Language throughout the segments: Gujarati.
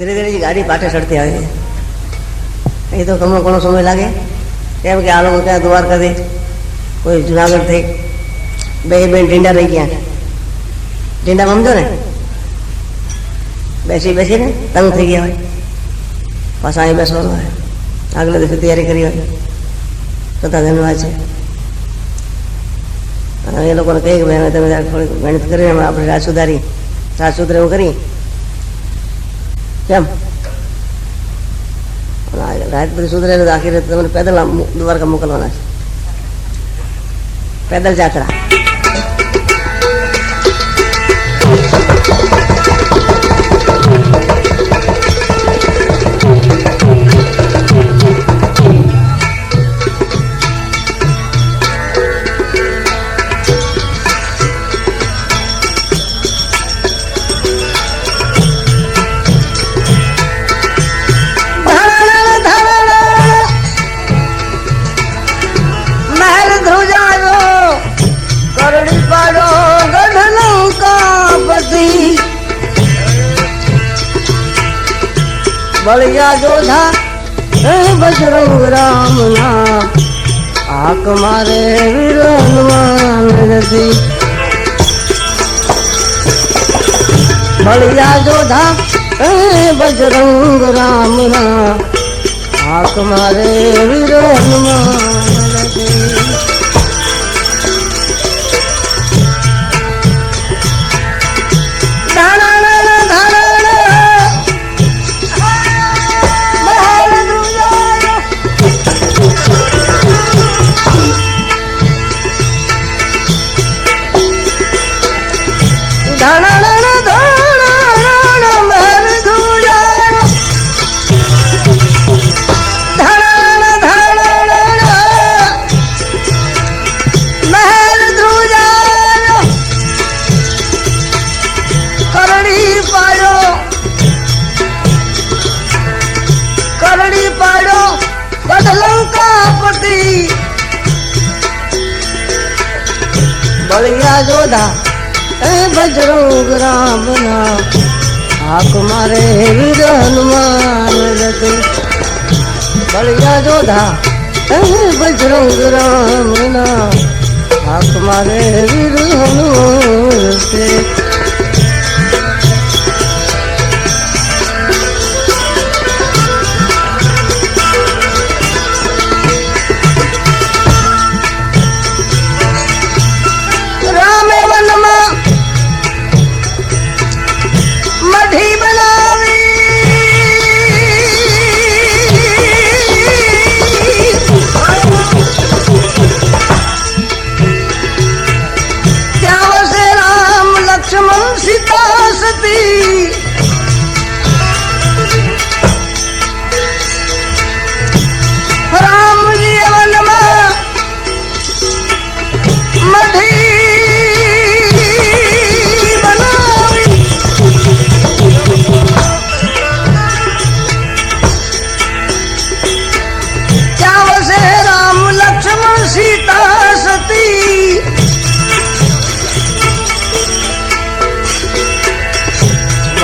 ધીરે ધીરે ગાડી પાછળ ચડતી આવે છે. એ તો ઘણો ઘણો સમય લાગે. કેમ કે આ લોકો ત્યાં દ્વારકાથી કોઈ જુનાગઢથી બે બેન ઢીંડા રહી ગયા. ઢીંડા સમજો ને? બેસી બેસીને તંગ થઈ ગયા હોય. પાછા અહીં બેસવાનું હોય. આગલે દિવસે તૈયારી કરી હોય. કથા ધન્યવાદ છે. એ લોકોને કહી કે ભાઈ તમે થોડીક મહેનત કરીને આપણે રાત સુધારી. રાત સુધરે એવું કરી. કેમ અને આ રાત બધી સુધરે તો આખી રાત આક મારે વીર હનુમાન નથી બળિયા જોધા હે બજરંગ રામના. હાક મારે વીર બજરંગ રામના હાક મારે વીર હનુમાન રતે બળિયા જોધા બજરંગ રામના હાક મારે વીર હનુમાન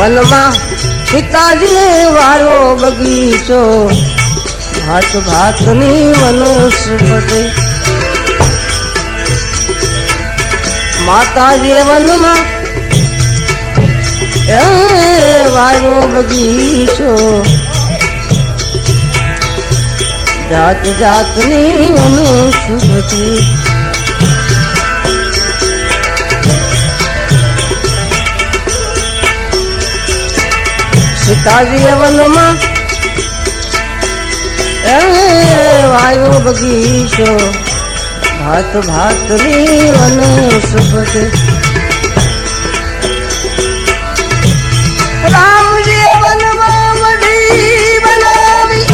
વનમાં પિતાજી વારો બગીચો, ભાત ભાતની વનસ્પતિ. માતાજી વનમાં એ વાયો બગીચો. જાત જાતની વનસ્પતિ. સીતાજી વનમાં વાયો બગીચો ભાત ભાતની વનસ્પતિ. રામજી વનમાં મઢી બનાવી.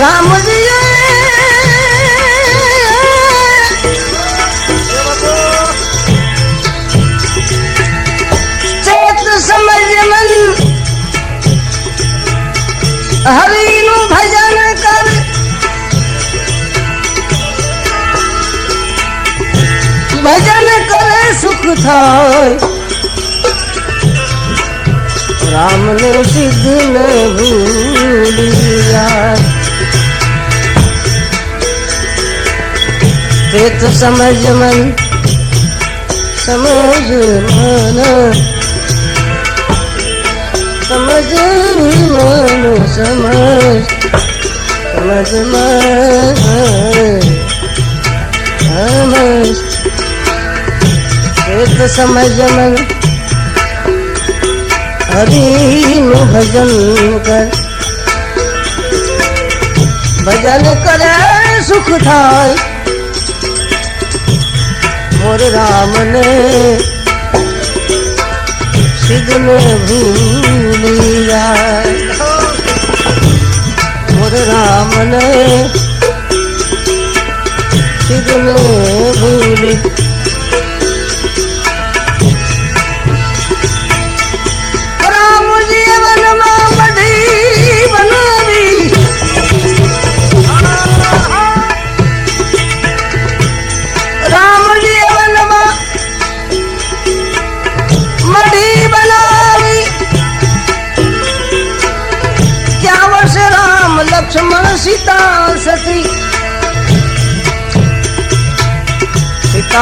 રામજી હરિનું ભજન કર ભજન કરે સુખ થાય રામ ને સિદ્ધ ને ભૂલિયા તે તો સમજ મન સમજ મન સમજ મન સમજ. સમજ મન સમજ. તે તો સમજ મન. હરિનું ભજન કર. ભજન કરે સુખ થાય. મોર રામને સિદ્ધને ભૂલી જાય મોર રામને સિદ્ધને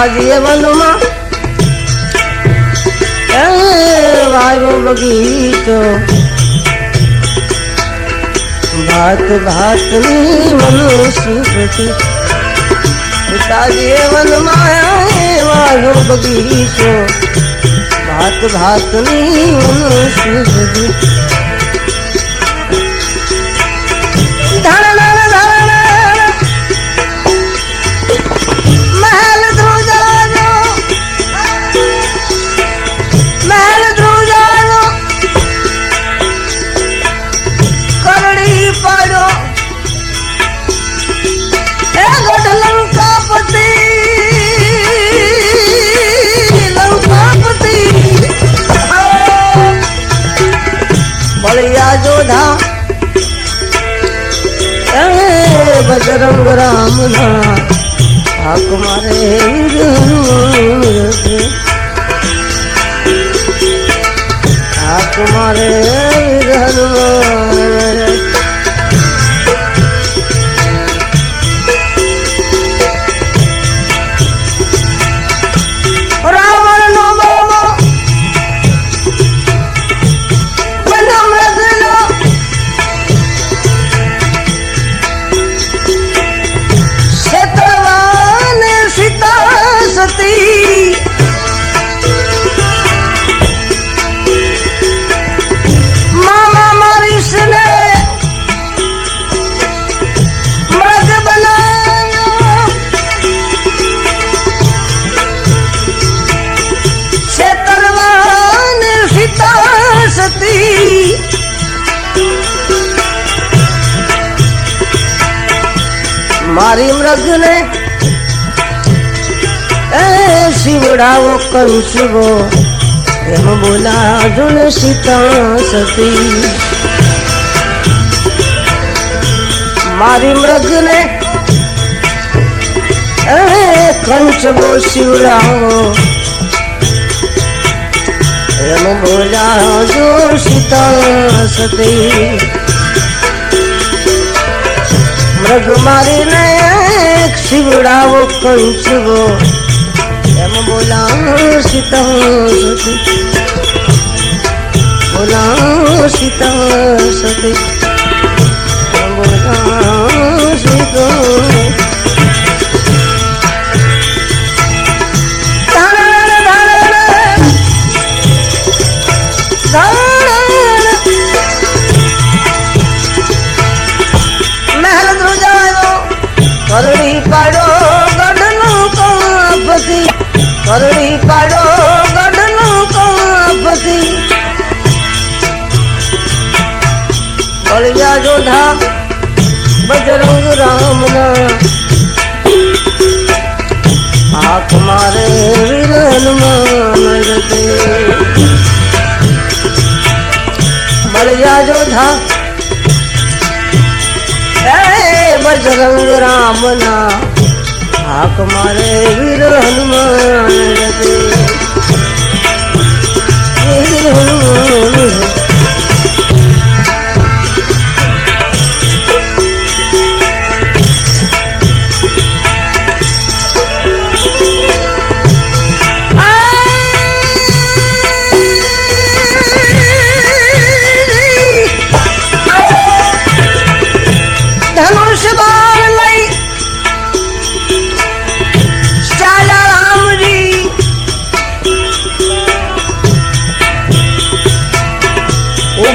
સીતાજીએ વનમાં. એ વાયો બગીચો. ભાત ભાતની મનુષ્ય પિતાજીએ વનમાં વાયો બગીચો. ભાત ભાતની મનુષ્ય બજરંગ રામના હાક મારે હાક મારે મારી મૃગને એ શિવડાવો કંસવો એમ બોલાજો ને સીતા સતી. મારી મૃગને એ કંચવો શિવડાવો, એમ બોલાજો સીતા સતી. મૃગ મારીને શિવડાવો કંસવો એમ બોલાવો સીતા સતી. બોલાવો સીતા. સતી બોલાવો સીતા બજરંગ રામના હાક મારે વીર હનુમાન હનુમાન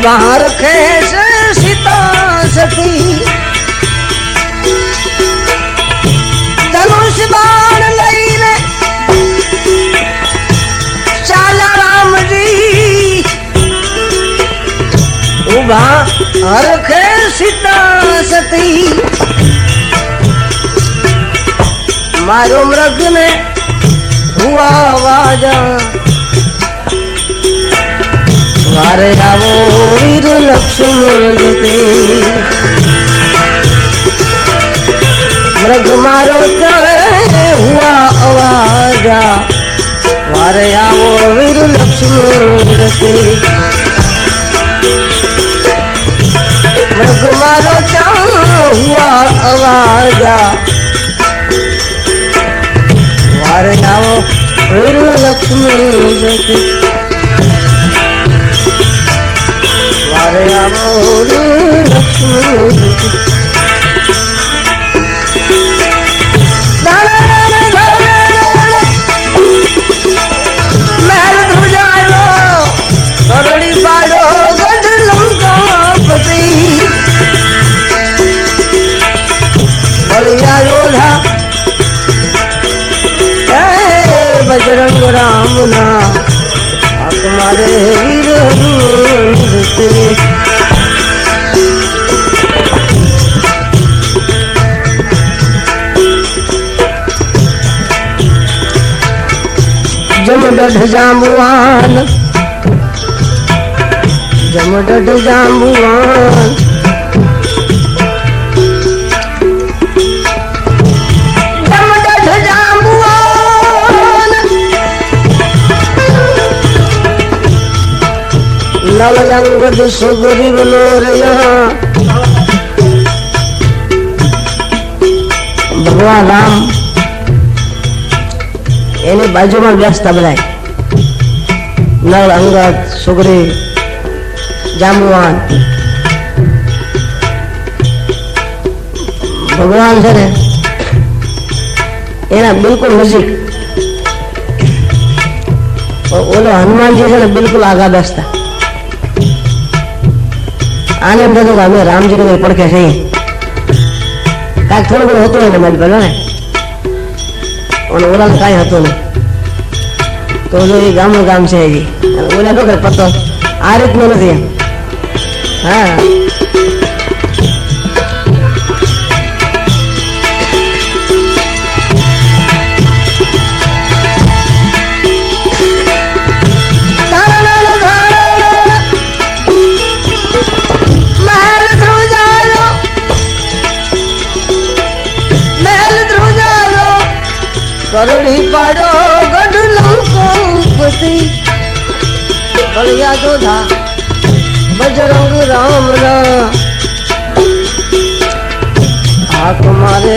બહાર ખેસ સીતા સતી ધનુષ બાણ લઈને ચાલા રામજી. ઊભા હરખે સીતા સતી મારો મૃગ ને હુઆ વાજા વારે આવો વીર લક્ષ્મણ જતે મૃગ મારો ચડે હુઆ અવાજા વારે આવો વીર લક્ષ્મણ જતે મૃગ મારો ચા હુઆ અવાજા વારે આવો વીર લક્ષ્મણ જતે વારે આવો વીર લક્ષ્મણ જતે મહેલ ધ્રુજાયો ગરડી પાડો ગઢ લંકાપતિ બળિયા યોધા હે બજરંગ જમદઢ જાંબુવાન. જમદઢ જાંબુવાન. નવયંગદ સુગ્રીવ નો રહ્યા ભગવાન રામ એની બાજુમાં બેસતા બધા નળ, અંગત, સુગરી જામવાન ભગવાન છે ને, એના બિલકુલ નજીક. ઓલો હનુમાનજી છે ને બિલકુલ આગા બેસતા. આને એમ થતું કે અમે રામજી ને પડખે છીએ. કાંઈક થોડું ઘણું હતું એને મારી પેલા ને? અને ઓલા કાંઈ હતું નહીં. તો જો એ ગામનું ગામ છે હજી ઓલા વગર પતો આ રીતનું નથી હા. કરડી પાડો ગઢલો લંકોપતિ કળિયા જોધા બજરંગ રામ હાક મારે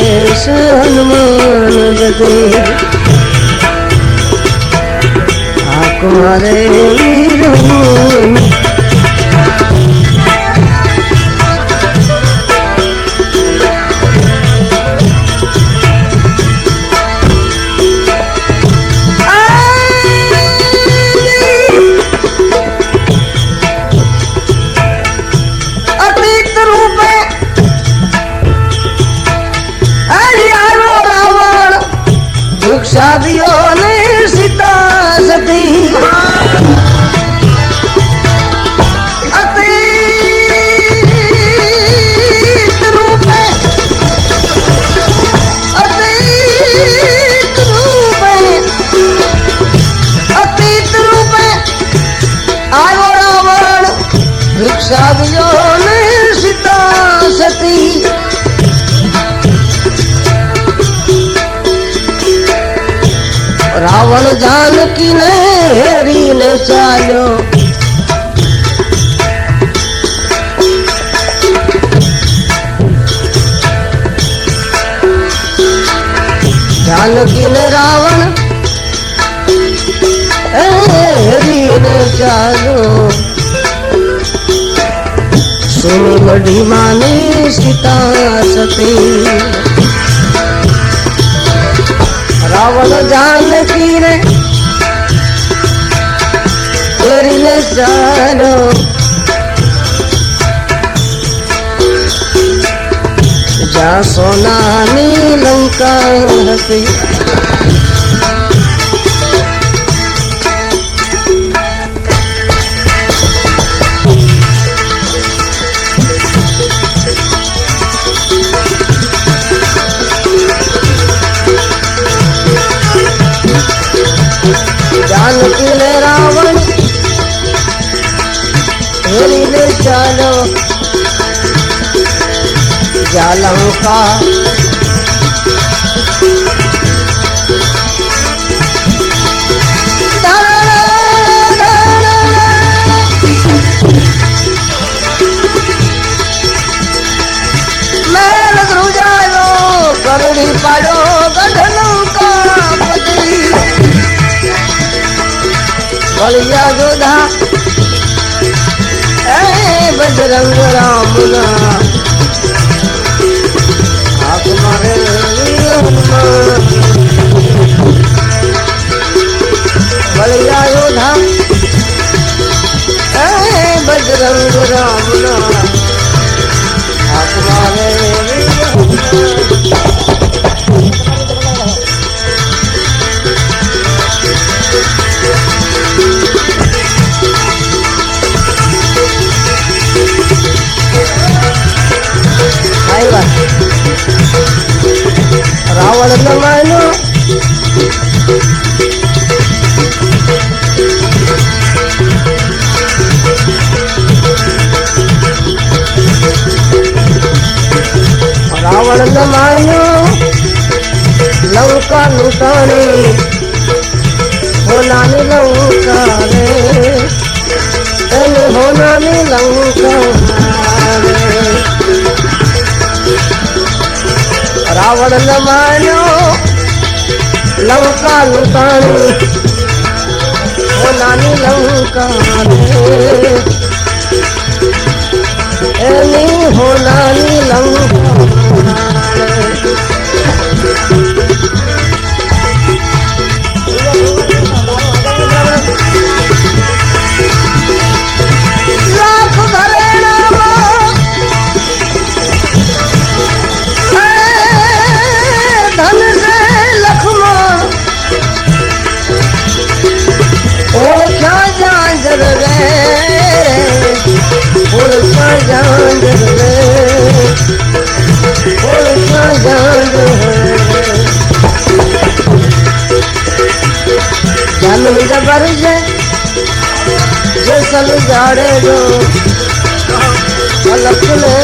હનુમાન જતે હાક મારે હનુમાન રાવણ જાનકી ને હેરીને ચાલ્યો જાનકી ને રાવણ હેરીને ચાલ્યો સુની મઢી માની સીતા સતી રાવણ જાનકી રે કરીને જાનો જ્યાં સોનાની લંકા હતી ને રાવણ હેરીને ચાલો જાલંકા મેલ વળિયા જોધા એ બજરંગ રામના. હાથ મારે. વળિયા જોધા એ બજરંગ રામના લંકા લૂંટાણી હોનાની લંકા રે એને હોનાની લંકા રે રાવણ ન માન્યો લંકા લૂંટાણી નાની લંકા રે એની હોનાની લંકા જાનવી જબર છે જેસલ જાડે જો અલગ ને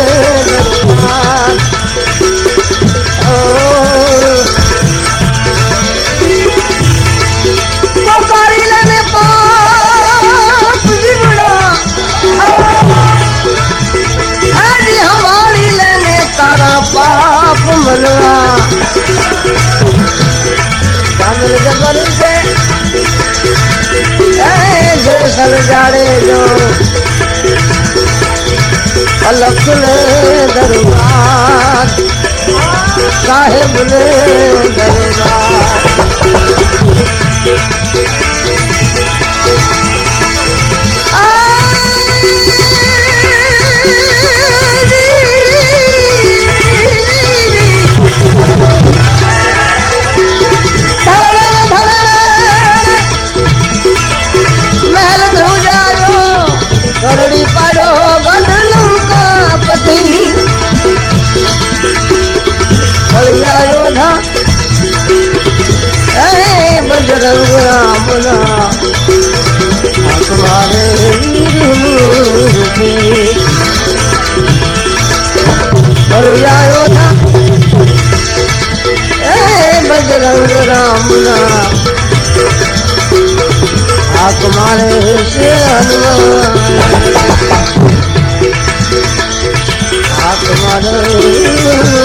મનવા ચાંદલ જબર છે એ જે સલજાડે જો અલખ ને દરબાર સાહેબ ને દરબાર કરડી પાડો ગઢનું કાપતિ. યોધા એ બજરંગ રામના. હાથ મારે વીરમૂર્તિ. ફળિયા યોધા એ બજરંગ રામના. હાથ મારે હાથ મારે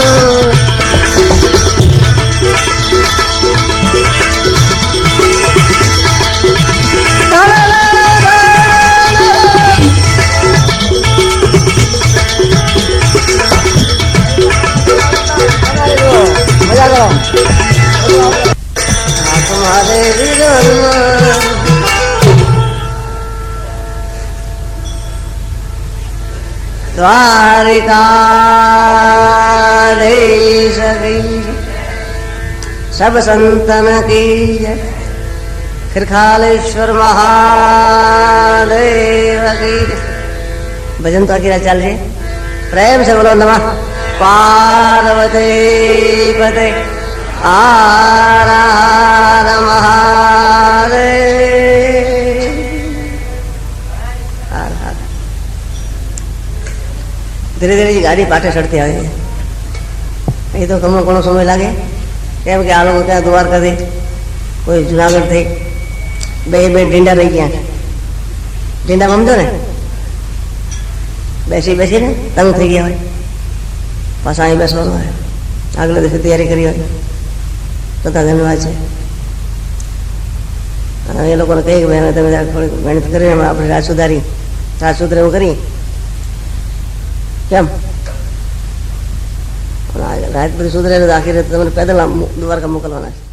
મજા દ્વારકાધીશ સબ સંતન કી જય ખિરખાલેશ્વર મહાદેવ. ભજન તો આખી રાત ચાલશે પ્રેમ છે બોલો નમઃ પાર્વતી પતે આ મહાદેવ ધીરે ધીરે ગાડી પાટે ચડતી આવે છે. એ તો ઘણો ઘણો સમય લાગે. કેમ કે આ લોકો ત્યાં દ્વારકાથી કોઈ જુનાગઢથી બે બે ઢીંડા રહી ગયા. ઢીંડા સમજો ને? બેસી બેસીને તંગ થઈ ગયા હોય. પાછા અહીં બેસવાનું હોય. આગલા દિવસે તૈયારી કરી હોય. બધા ધન્યવાદ છે. એ લોકોને કહી કે તમે થોડીક મહેનત કરીને આપણે રાત સુધારી. રાત સુધરે એવું કરી. કેમ પણ રાજપુરી સુધરે આખી રીતે તમને પેદલ દ્વારકા મોકલવાના છે